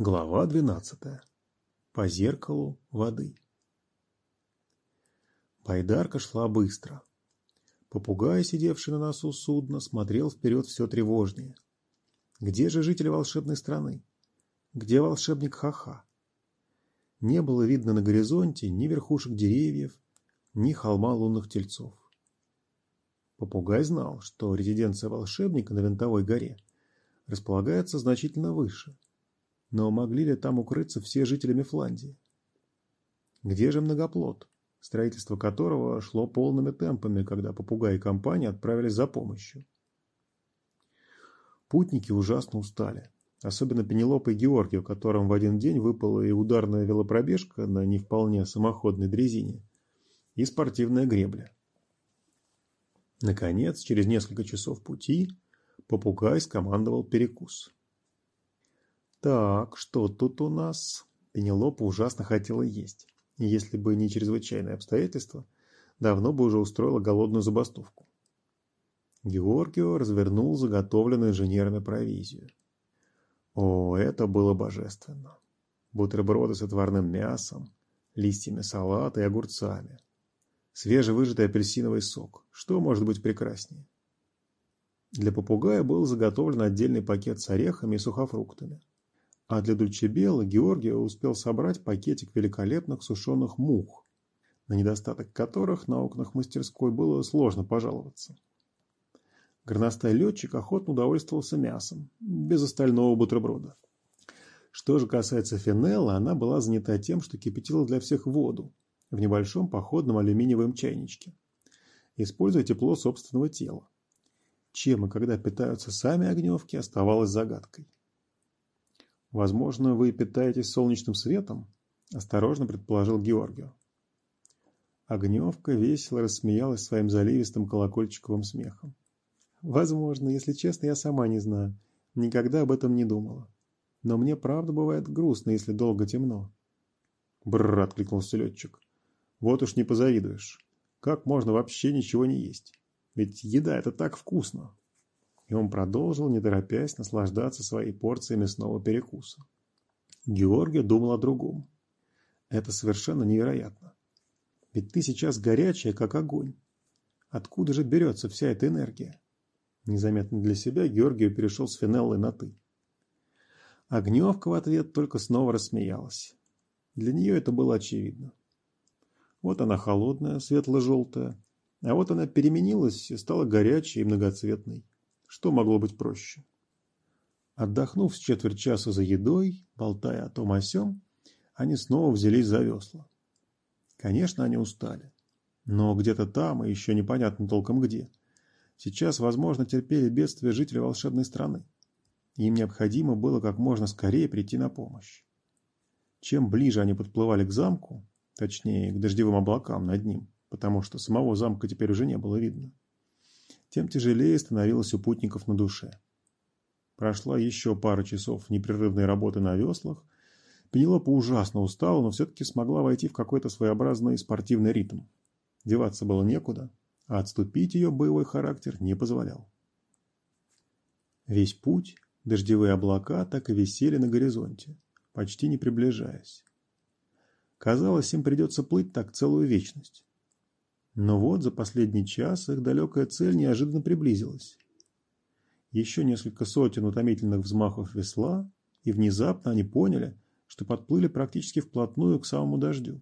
Глава двенадцатая. По зеркалу воды. Байдарка шла быстро. Попугай, сидевший на носу судна, смотрел вперед все тревожнее. Где же жители волшебной страны? Где волшебник Ха-Ха? Не было видно на горизонте ни верхушек деревьев, ни холма лунных тельцов. Попугай знал, что резиденция волшебника на Винтовой горе располагается значительно выше – но могли ли там укрыться все жители Мифландии? Где же многоплод, строительство которого шло полными темпами, когда попугай и компания отправились за помощью? Путники ужасно устали. Особенно Пенелопа и Георгию, которым в один день выпала и ударная велопробежка на не вполне самоходной дрезине, и спортивная гребля. Наконец, через несколько часов пути, попугай скомандовал перекус. Так, что тут у нас? Пенелопа ужасно хотела есть. И если бы не чрезвычайные обстоятельства, давно бы уже устроила голодную забастовку. Георгио развернул заготовленную инженерами провизию. О, это было божественно. Бутерброды с отварным мясом, листьями салата и огурцами. Свежевыжатый апельсиновый сок. Что может быть прекраснее? Для попугая был заготовлен отдельный пакет с орехами и сухофруктами. А для Дульчебела Георгий успел собрать пакетик великолепных сушеных мух, на недостаток которых на окнах мастерской было сложно пожаловаться. Горностай летчик охотно удовольствовался мясом, без остального бутерброда. Что же касается Финелла, она была занята тем, что кипятила для всех воду в небольшом походном алюминиевом чайничке, используя тепло собственного тела. Чем и когда питаются сами огневки, оставалось загадкой. «Возможно, вы питаетесь солнечным светом?» – осторожно предположил Георгию. Огневка весело рассмеялась своим заливистым колокольчиковым смехом. «Возможно, если честно, я сама не знаю. Никогда об этом не думала. Но мне правда бывает грустно, если долго темно». «Бррр!» – откликнулся летчик. «Вот уж не позавидуешь. Как можно вообще ничего не есть? Ведь еда – это так вкусно!» И он продолжил, не торопясь, наслаждаться своей порцией мясного перекуса. Георгий думал о другом. Это совершенно невероятно. Ведь ты сейчас горячая, как огонь. Откуда же берется вся эта энергия? Незаметно для себя Георгию перешел с Финеллой на «ты». Огневка в ответ только снова рассмеялась. Для нее это было очевидно. Вот она холодная, светло-желтая, а вот она переменилась и стала горячей и многоцветной. Что могло быть проще? Отдохнув с четверть часа за едой, болтая о том о сём, они снова взялись за весла. Конечно, они устали. Но где-то там, и еще непонятно толком где, сейчас, возможно, терпели бедствие жители волшебной страны. Им необходимо было как можно скорее прийти на помощь. Чем ближе они подплывали к замку, точнее, к дождевым облакам над ним, потому что самого замка теперь уже не было видно, тем тяжелее становилось у путников на душе. Прошла еще пара часов непрерывной работы на веслах. Пенелопа ужасно устала, но все-таки смогла войти в какой-то своеобразный спортивный ритм. Деваться было некуда, а отступить ее боевой характер не позволял. Весь путь дождевые облака так и висели на горизонте, почти не приближаясь. Казалось, им придется плыть так целую вечность. Но вот за последний час их далекая цель неожиданно приблизилась. Еще несколько сотен утомительных взмахов весла, и внезапно они поняли, что подплыли практически вплотную к самому дождю.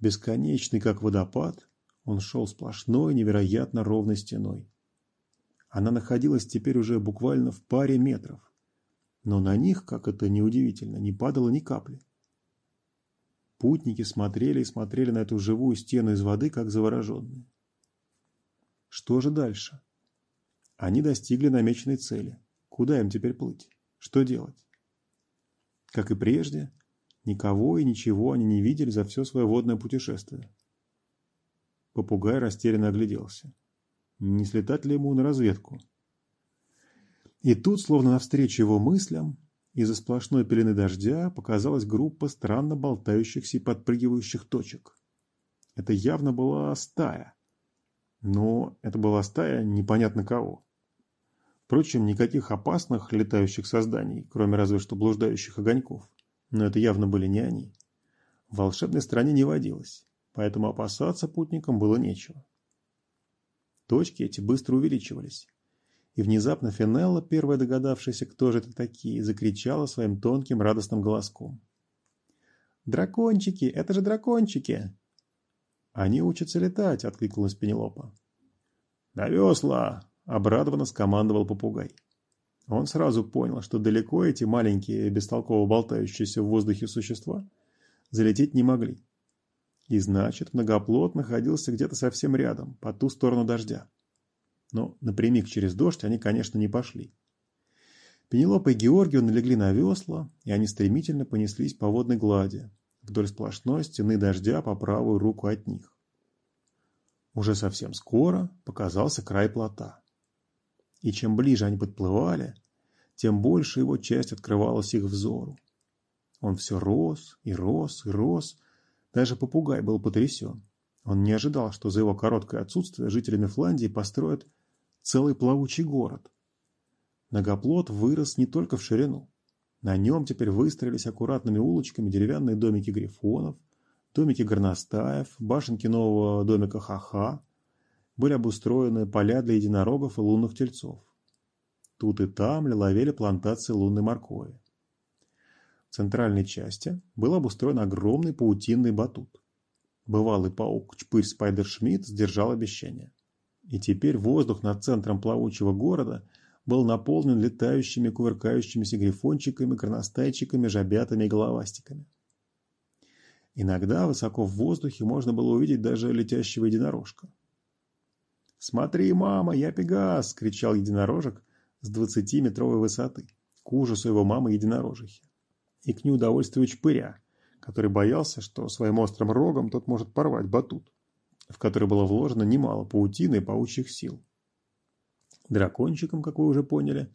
Бесконечный, как водопад, он шел сплошной, невероятно ровной стеной. Она находилась теперь уже буквально в паре метров, но на них, как это неудивительно, не падало ни капли. Путники смотрели и смотрели на эту живую стену из воды, как завороженные. Что же дальше? Они достигли намеченной цели. Куда им теперь плыть? Что делать? Как и прежде, никого и ничего они не видели за все свое водное путешествие. Попугай растерянно огляделся. Не слетать ли ему на разведку? И тут, словно навстречу его мыслям, из-за сплошной пелены дождя показалась группа странно болтающихся и подпрыгивающих точек. Это явно была стая. Но это была стая непонятно кого. Впрочем, никаких опасных летающих созданий, кроме разве что блуждающих огоньков. Но это явно были не они. В волшебной стране не водилось, поэтому опасаться путникам было нечего. Точки эти быстро увеличивались. И внезапно Финелла, первая догадавшаяся, кто же это такие, закричала своим тонким радостным голоском. «Дракончики! Это же дракончики!» «Они учатся летать!» — откликнулась Пенелопа. «На весла!» — обрадованно скомандовал попугай. Он сразу понял, что далеко эти маленькие, бестолково болтающиеся в воздухе существа залететь не могли. И значит, многоплод находился где-то совсем рядом, по ту сторону дождя. Но напрямик через дождь они, конечно, не пошли. Пенелопа и Георгию налегли на весла, и они стремительно понеслись по водной глади, вдоль сплошной стены дождя по правую руку от них. Уже совсем скоро показался край плота. И чем ближе они подплывали, тем больше его часть открывалась их взору. Он все рос и рос и рос. Даже попугай был потрясен. Он не ожидал, что за его короткое отсутствие жителями Фландии построят целый плавучий город. Многоплод вырос не только в ширину. На нем теперь выстроились аккуратными улочками деревянные домики грифонов, домики горностаев, башенки нового домика Ха-Ха. Были обустроены поля для единорогов и лунных тельцов. Тут и там лиловели плантации лунной моркови. В центральной части был обустроен огромный паутинный батут. Бывалый паук Чпырь Спайдершмидт сдержал обещание. И теперь воздух над центром плавучего города был наполнен летающими, кувыркающимися грифончиками, горностайчиками, жабятами и головастиками. Иногда высоко в воздухе можно было увидеть даже летящего единорожка. «Смотри, мама, я Пегас!» — кричал единорожек с двадцатиметровой высоты, к ужасу его мамы единорожихи и к неудовольствию чпыря, который боялся, что своим острым рогом тот может порвать батут, в который было вложено немало паутины и паучьих сил. Дракончикам, как вы уже поняли,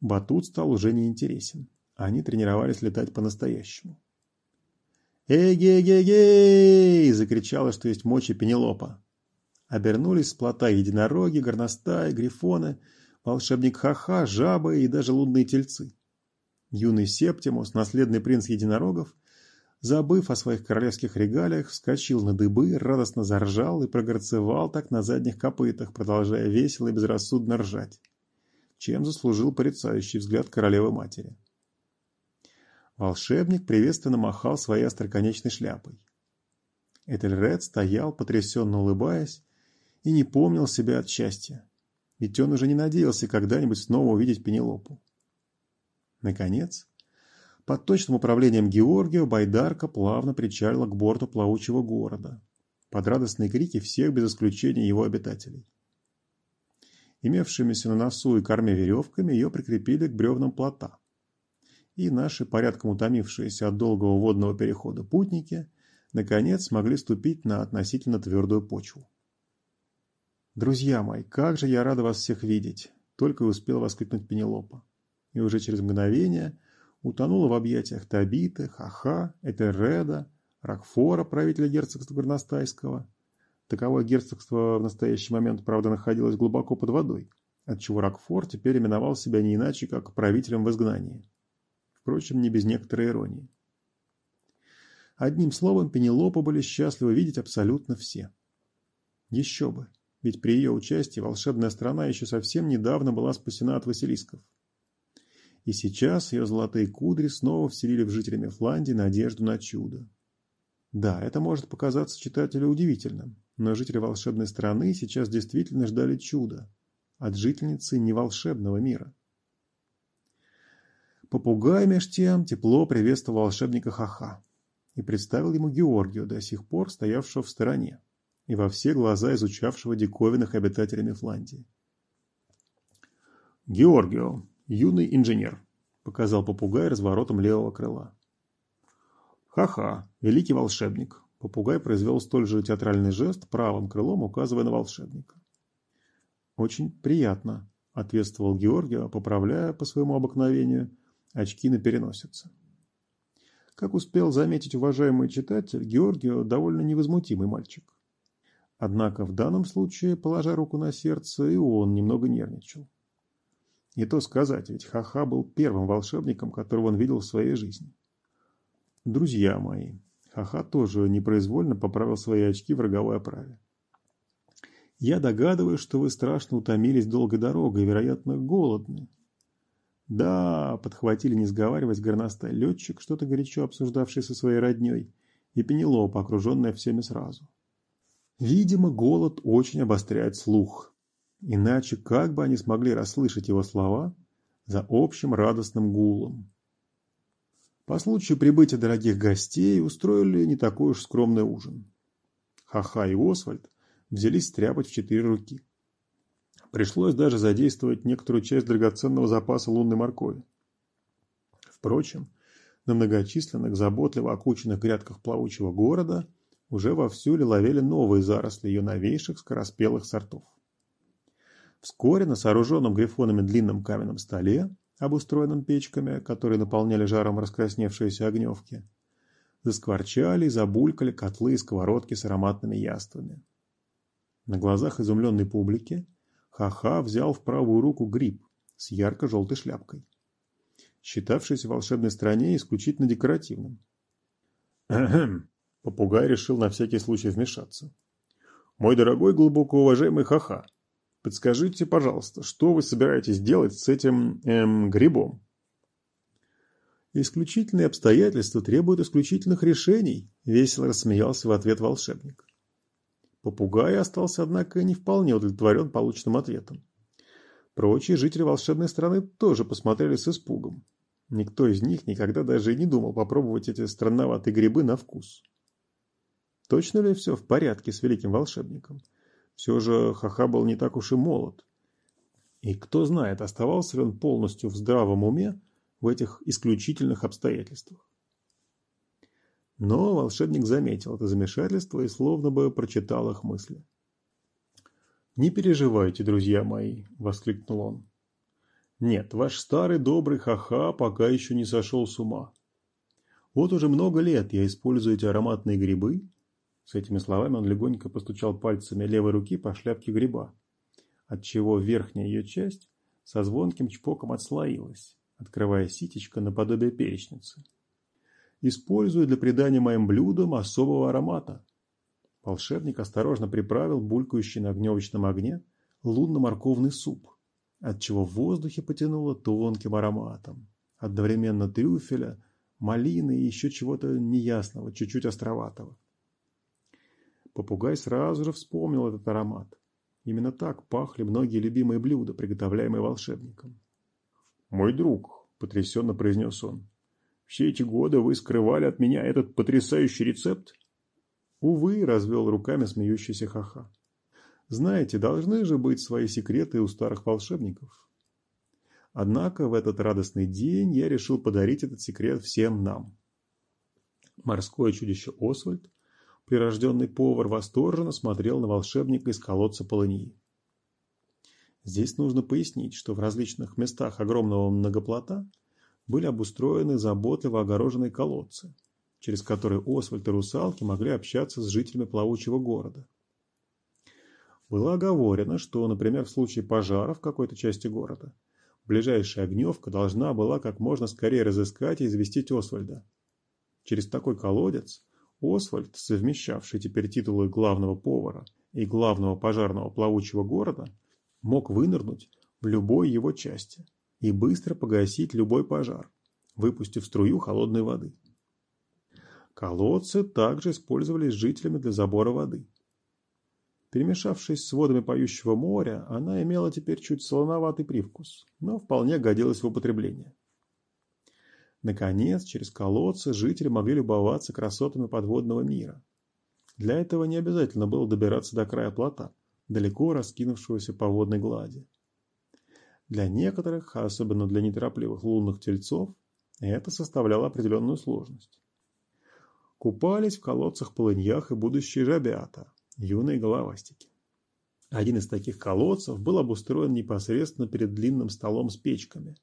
батут стал уже неинтересен. Они тренировались летать по-настоящему. «Эй-гей-гей-гей!» – закричала, что есть мочи Пенелопа. Обернулись с плота единороги, горностаи, грифоны, волшебник Ха-Ха, жабы и даже лунные тельцы. Юный Септимус, наследный принц единорогов, забыв о своих королевских регалиях, вскочил на дыбы, радостно заржал и прогорцевал так на задних копытах, продолжая весело и безрассудно ржать, чем заслужил порицающий взгляд королевы-матери. Волшебник приветственно махал своей остроконечной шляпой. Этельред стоял, потрясенно улыбаясь, и не помнил себя от счастья, ведь он уже не надеялся когда-нибудь снова увидеть Пенелопу. Наконец, под точным управлением Георгия байдарка плавно причалила к борту плавучего города, под радостные крики всех без исключения его обитателей. Имевшимися на носу и корме веревками ее прикрепили к бревнам плота. И наши, порядком утомившиеся от долгого водного перехода путники, наконец смогли ступить на относительно твердую почву. «Друзья мои, как же я рада вас всех видеть!» — только и успел воскликнуть Пенелопа и уже через мгновение утонула в объятиях Табиты, Хаха, Этерреда, Рокфора, правителя герцогства Горностайского. Таковое герцогство в настоящий момент, правда, находилось глубоко под водой, отчего Рокфор теперь именовал себя не иначе, как правителем в изгнании. Впрочем, не без некоторой иронии. Одним словом, Пенелопа были счастливы видеть абсолютно все. Еще бы, ведь при ее участии волшебная страна еще совсем недавно была спасена от Василисков и сейчас ее золотые кудри снова вселили в жителей Мефландии надежду на чудо. Да, это может показаться читателю удивительным, но жители волшебной страны сейчас действительно ждали чуда от жительницы неволшебного мира. Попугай меж тем тепло приветствовал волшебника Хаха и представил ему Георгию, до сих пор стоявшего в стороне и во все глаза изучавшего диковинных обитателей Мефландии. «Георгио, юный инженер», — показал попугай разворотом левого крыла. «Ха-ха, великий волшебник!» Попугай произвел столь же театральный жест правым крылом, указывая на волшебника. «Очень приятно», — ответствовал Георгий, поправляя по своему обыкновению очки на переносице. Как успел заметить уважаемый читатель, Георгио довольно невозмутимый мальчик. Однако в данном случае, положа руку на сердце, и он немного нервничал. И то сказать, ведь Хаха был первым волшебником, которого он видел в своей жизни. Друзья мои, Хаха тоже непроизвольно поправил свои очки в роговой оправе. Я догадываюсь, что вы страшно утомились долгой дорогой вероятно, голодны. Да, подхватили, не сговариваясь, горностай летчик, что-то горячо обсуждавший со своей родней, и Пенелопа, окруженная всеми сразу. Видимо, голод очень обостряет слух. Иначе как бы они смогли расслышать его слова за общим радостным гулом? По случаю прибытия дорогих гостей устроили не такой уж скромный ужин. Хаха и Освальд взялись стряпать в четыре руки. Пришлось даже задействовать некоторую часть драгоценного запаса лунной моркови. Впрочем, на многочисленных, заботливо окученных грядках плавучего города уже вовсю лиловели новые заросли ее новейших скороспелых сортов. Вскоре на сооруженном грифонами длинном каменном столе, обустроенном печками, которые наполняли жаром раскрасневшиеся огневки, заскворчали и забулькали котлы и сковородки с ароматными яствами. На глазах изумленной публики Ха-Ха взял в правую руку гриб с ярко-желтой шляпкой, считавшийся в волшебной стране исключительно декоративным. Попугай решил на всякий случай вмешаться. «Мой дорогой глубоко уважаемый Ха-Ха, подскажите, пожалуйста, что вы собираетесь делать с этим, эм, грибом?» «Исключительные обстоятельства требуют исключительных решений», – весело рассмеялся в ответ волшебник. Попугай остался, однако, не вполне удовлетворен полученным ответом. Прочие жители волшебной страны тоже посмотрели с испугом. Никто из них никогда даже и не думал попробовать эти странноватые грибы на вкус. Точно ли все в порядке с великим волшебником? Все же Хаха был не так уж и молод. И кто знает, оставался ли он полностью в здравом уме в этих исключительных обстоятельствах. Но волшебник заметил это замешательство и словно бы прочитал их мысли. «Не переживайте, друзья мои!» – воскликнул он. «Нет, ваш старый добрый ха-ха пока еще не сошел с ума. Вот уже много лет я использую эти ароматные грибы». С этими словами он легонько постучал пальцами левой руки по шляпке гриба, отчего верхняя ее часть со звонким чпоком отслоилась, открывая ситечко наподобие перечницы использую для придания моим блюдам особого аромата. Волшебник осторожно приправил булькающий на огневочном огне лунно-морковный суп, отчего в воздухе потянуло тонким ароматом, одновременно трюфеля, малины и еще чего-то неясного, чуть-чуть островатого. Попугай сразу же вспомнил этот аромат. Именно так пахли многие любимые блюда, приготовляемые волшебником. «Мой друг», — потрясенно произнес он, все эти годы вы скрывали от меня этот потрясающий рецепт? Увы, развел руками смеющийся ха-ха. Знаете, должны же быть свои секреты у старых волшебников. Однако в этот радостный день я решил подарить этот секрет всем нам. Морское чудище Освальд, прирожденный повар, восторженно смотрел на волшебника из колодца полыньи. Здесь нужно пояснить, что в различных местах огромного многоплота – были обустроены заботливо огороженные колодцы, через которые Освальд и русалки могли общаться с жителями плавучего города. Было оговорено, что, например, в случае пожара в какой-то части города, ближайшая огневка должна была как можно скорее разыскать и известить Освальда. Через такой колодец Освальд, совмещавший теперь титулы главного повара и главного пожарного плавучего города, мог вынырнуть в любой его части – и быстро погасить любой пожар, выпустив струю холодной воды. Колодцы также использовались жителями для забора воды. Перемешавшись с водами поющего моря, она имела теперь чуть солоноватый привкус, но вполне годилась в употребление. Наконец, через колодцы жители могли любоваться красотами подводного мира. Для этого не обязательно было добираться до края плота, далеко раскинувшегося по водной глади. Для некоторых, особенно для неторопливых лунных тельцов, это составляло определенную сложность. Купались в колодцах-полыньях и будущие жабята, юные головастики. Один из таких колодцев был обустроен непосредственно перед длинным столом с печками,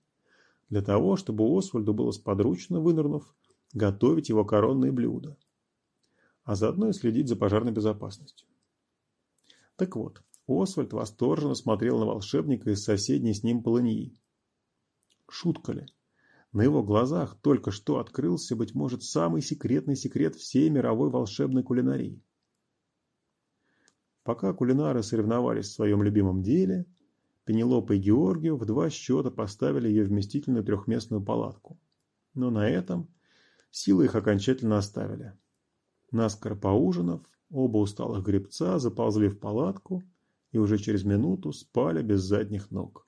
для того, чтобы Освальду было сподручно, вынырнув, готовить его коронные блюда, а заодно и следить за пожарной безопасностью. Так вот, Освальд восторженно смотрел на волшебника из соседней с ним полыньи, Шутка ли? На его глазах только что открылся, быть может, самый секретный секрет всей мировой волшебной кулинарии. Пока кулинары соревновались в своем любимом деле, Пенелопа и Георгию в два счета поставили ее вместительную трехместную палатку. Но на этом силы их окончательно оставили. Наскоро поужинав, оба усталых гребца заползли в палатку и уже через минуту спали без задних ног.